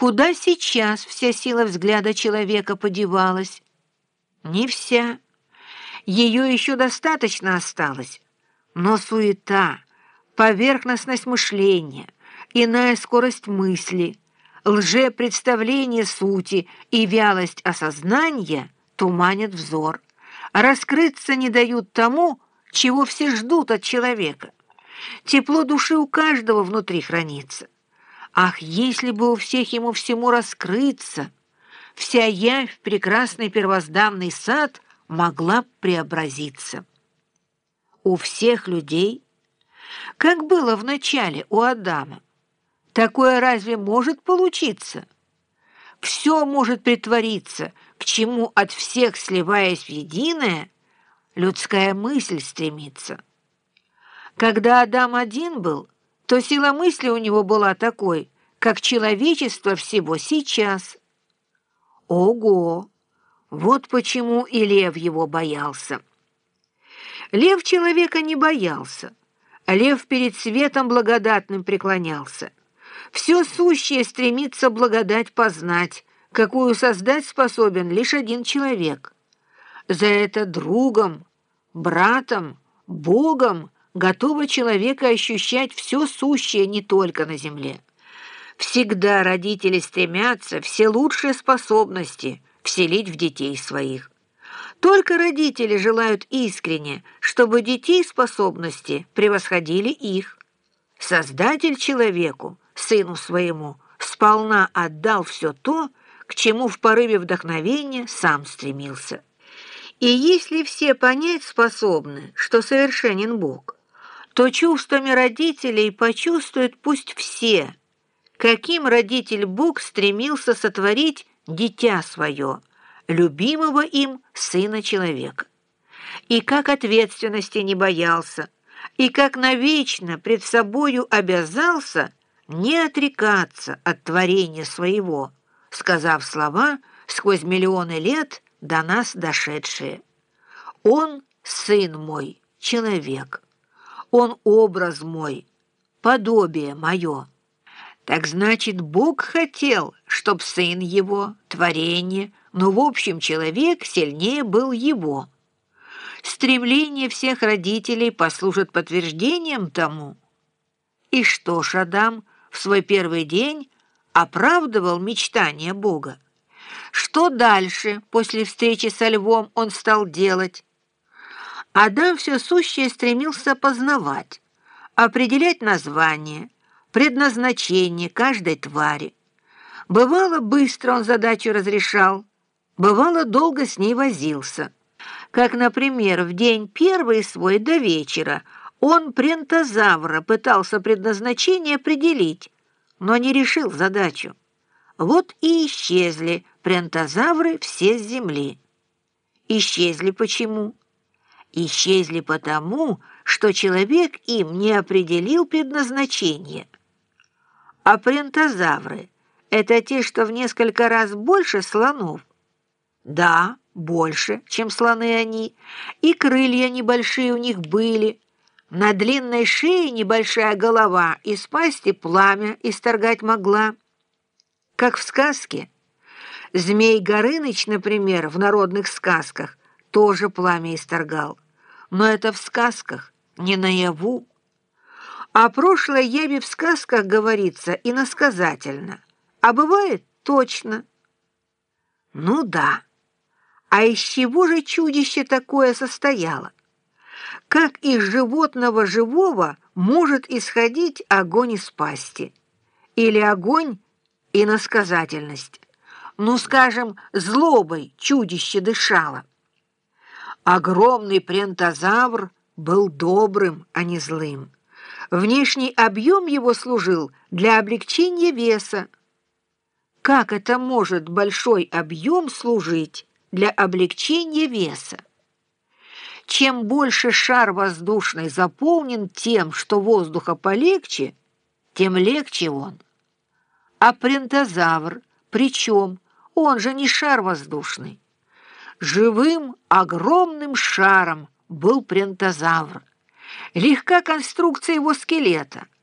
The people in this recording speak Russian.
Куда сейчас вся сила взгляда человека подевалась? Не вся. Ее еще достаточно осталось. Но суета, поверхностность мышления, иная скорость мысли, лжепредставление сути и вялость осознания туманят взор, раскрыться не дают тому, чего все ждут от человека. Тепло души у каждого внутри хранится. Ах, если бы у всех ему всему раскрыться, вся явь, прекрасный первозданный сад могла преобразиться. У всех людей, как было в начале у Адама, такое разве может получиться? Все может притвориться, к чему от всех сливаясь в единое, людская мысль стремится. Когда Адам один был, то сила мысли у него была такой, как человечество всего сейчас. Ого! Вот почему и лев его боялся. Лев человека не боялся. Лев перед светом благодатным преклонялся. Все сущее стремится благодать познать, какую создать способен лишь один человек. За это другом, братом, Богом готово человека ощущать все сущее не только на земле. Всегда родители стремятся все лучшие способности вселить в детей своих. Только родители желают искренне, чтобы детей способности превосходили их. Создатель человеку, сыну своему, сполна отдал все то, к чему в порыве вдохновения сам стремился. И если все понять способны, что совершенен Бог – то чувствами родителей почувствуют пусть все, каким родитель Бог стремился сотворить дитя свое, любимого им сына человека. И как ответственности не боялся, и как навечно пред собою обязался не отрекаться от творения своего, сказав слова сквозь миллионы лет до нас дошедшие. «Он, сын мой, человек». Он образ мой, подобие мое. Так значит, Бог хотел, чтоб сын его, творение, но в общем человек сильнее был его. Стремление всех родителей послужит подтверждением тому. И что ж Адам в свой первый день оправдывал мечтания Бога? Что дальше, после встречи со львом, он стал делать? Адам все сущее стремился познавать, определять название, предназначение каждой твари. Бывало, быстро он задачу разрешал, бывало, долго с ней возился. Как, например, в день первый свой до вечера он прентозавра пытался предназначение определить, но не решил задачу. Вот и исчезли прентозавры все с земли. Исчезли почему? Исчезли потому, что человек им не определил предназначение. А прентозавры — это те, что в несколько раз больше слонов? Да, больше, чем слоны они, и крылья небольшие у них были. На длинной шее небольшая голова, из пасти пламя исторгать могла. Как в сказке. Змей Горыныч, например, в народных сказках, тоже пламя исторгал. Но это в сказках, не наяву. О прошлой яве в сказках говорится иносказательно, а бывает точно. Ну да, а из чего же чудище такое состояло? Как из животного живого может исходить огонь из пасти? Или огонь — иносказательность? Ну, скажем, злобой чудище дышало. Огромный прентозавр был добрым, а не злым. Внешний объем его служил для облегчения веса. Как это может большой объем служить для облегчения веса? Чем больше шар воздушный заполнен тем, что воздуха полегче, тем легче он. А прентозавр, причем он же не шар воздушный, Живым огромным шаром был прентозавр. Легка конструкция его скелета —